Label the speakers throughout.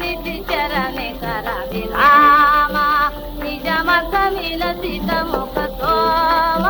Speaker 1: నిధి చరణి కర విరామ నిజమత మిల సీత ముఖ సోమ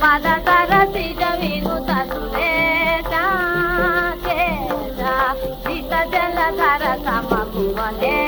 Speaker 1: పద సరసిజ వినుత సురేత చేత జలధర సమకు వందే